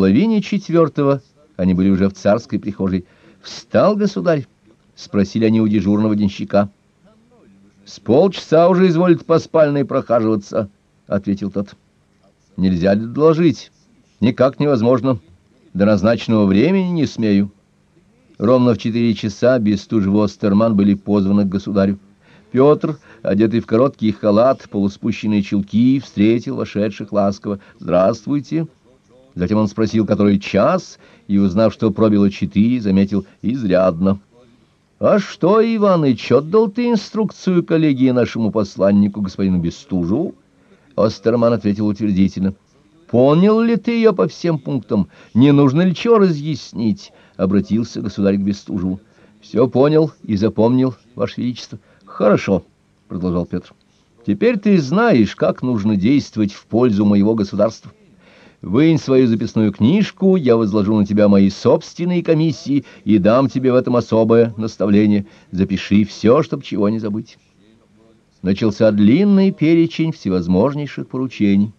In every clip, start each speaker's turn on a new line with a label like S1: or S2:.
S1: половине четвертого они были уже в царской прихожей. «Встал, государь?» — спросили они у дежурного денщика. «С полчаса уже изволит по спальной прохаживаться», — ответил тот. «Нельзя доложить?» «Никак невозможно. До назначенного времени не смею». Ровно в четыре часа Бестужев и Остерман были позваны к государю. Петр, одетый в короткий халат, полуспущенные чулки, встретил вошедших ласково. «Здравствуйте!» Затем он спросил, который час, и, узнав, что пробило четыре, заметил «изрядно». «А что, Иваныч, отдал ты инструкцию коллегии нашему посланнику, господину Бестужеву?» Остерман ответил утвердительно. «Понял ли ты ее по всем пунктам? Не нужно ли чего разъяснить?» — обратился государь к Бестужеву. «Все понял и запомнил, Ваше Величество». «Хорошо», — продолжал Петр. «Теперь ты знаешь, как нужно действовать в пользу моего государства. Вынь свою записную книжку, я возложу на тебя мои собственные комиссии и дам тебе в этом особое наставление. Запиши все, чтоб чего не забыть. Начался длинный перечень всевозможнейших поручений.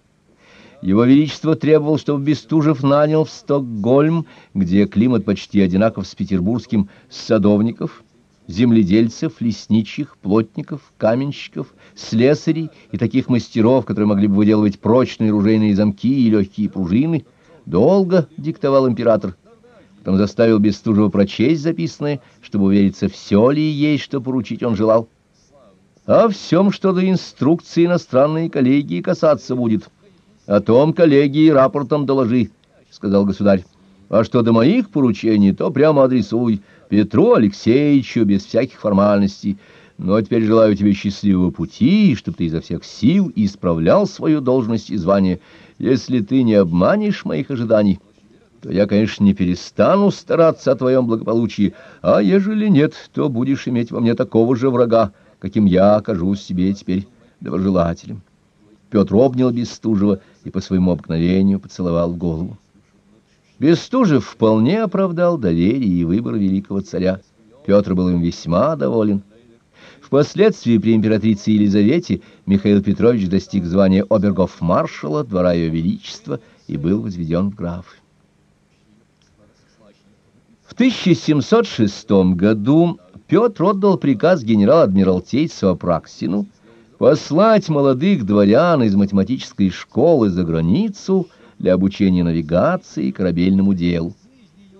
S1: Его Величество требовал, чтобы Бестужев нанял в Стокгольм, где климат почти одинаков с петербургским, садовников, земледельцев, лесничьих, плотников, каменщиков, слесарей и таких мастеров, которые могли бы выделывать прочные ружейные замки и легкие пружины, долго диктовал император. Потом заставил Бестужева прочесть записанное, чтобы увериться, все ли есть, что поручить он желал. О всем, что до инструкции иностранной коллегии касаться будет. О том коллегии рапортом доложи, — сказал государь. А что до моих поручений, то прямо адресуй Петру Алексеевичу без всяких формальностей. Но теперь желаю тебе счастливого пути, чтобы ты изо всех сил исправлял свою должность и звание. Если ты не обманешь моих ожиданий, то я, конечно, не перестану стараться о твоем благополучии, а ежели нет, то будешь иметь во мне такого же врага, каким я окажусь себе теперь доброжелателем. Петр обнял Бестужева и по своему обыкновению поцеловал в голову. Бестужев вполне оправдал доверие и выбор великого царя. Петр был им весьма доволен. Впоследствии при императрице Елизавете Михаил Петрович достиг звания обергов-маршала двора ее величества и был возведен в графы. В 1706 году Петр отдал приказ генерал-адмиралтейцу Апраксину послать молодых дворян из математической школы за границу для обучения навигации и корабельному делу.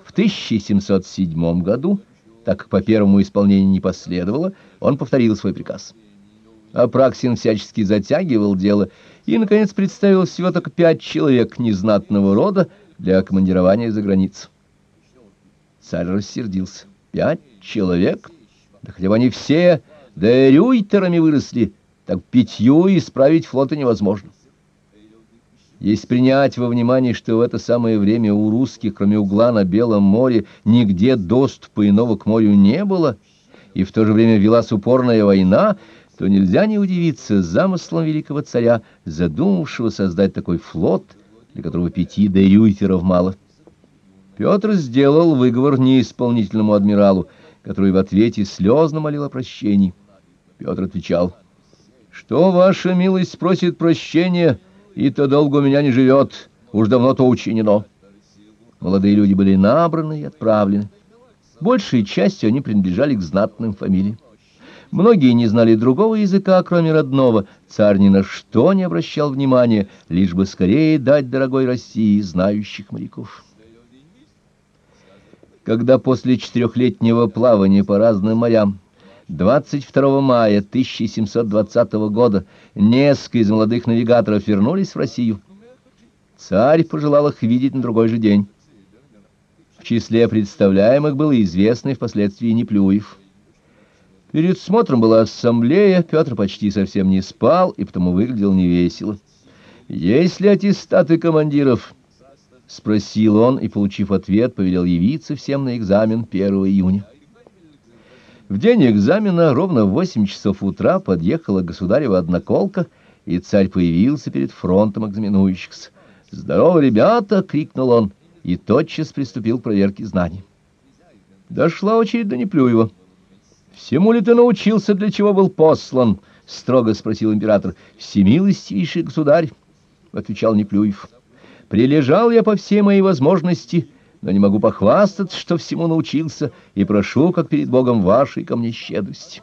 S1: В 1707 году так как по первому исполнению не последовало, он повторил свой приказ. Апраксин всячески затягивал дело и, наконец, представил всего только пять человек незнатного рода для командирования за границу. Царь рассердился. Пять человек? Да хотя бы они все да рюйтерами выросли, так пятью исправить флота невозможно. Если принять во внимание, что в это самое время у русских, кроме угла на Белом море, нигде доступа иного к морю не было, и в то же время велась упорная война, то нельзя не удивиться замыслом великого царя, задумавшего создать такой флот, для которого пяти дерюйтеров мало. Петр сделал выговор неисполнительному адмиралу, который в ответе слезно молил о прощении. Петр отвечал, «Что ваша милость просит прощения?» И-то долго у меня не живет, уж давно то учинено. Молодые люди были набраны и отправлены. Большей частью они принадлежали к знатным фамилиям. Многие не знали другого языка, кроме родного. Царь ни на что не обращал внимания, лишь бы скорее дать дорогой России знающих моряков. Когда после четырехлетнего плавания по разным морям 22 мая 1720 года несколько из молодых навигаторов вернулись в Россию. Царь пожелал их видеть на другой же день. В числе представляемых был известный впоследствии Неплюев. Перед смотром была ассамблея, Петр почти совсем не спал и потому выглядел невесело. «Есть ли аттестаты командиров?» — спросил он и, получив ответ, повелел явиться всем на экзамен 1 июня. В день экзамена ровно в восемь часов утра подъехала государева одноколка, и царь появился перед фронтом экзаменующихся. «Здорово, ребята!» — крикнул он, и тотчас приступил к проверке знаний. Дошла очередь до Неплюева. «Всему ли ты научился, для чего был послан?» — строго спросил император. «Всемилостивейший государь!» — отвечал Неплюев. Прилежал я по всей моей возможности, но не могу похвастаться, что всему научился, и прошу, как перед Богом, вашей ко мне щедрости.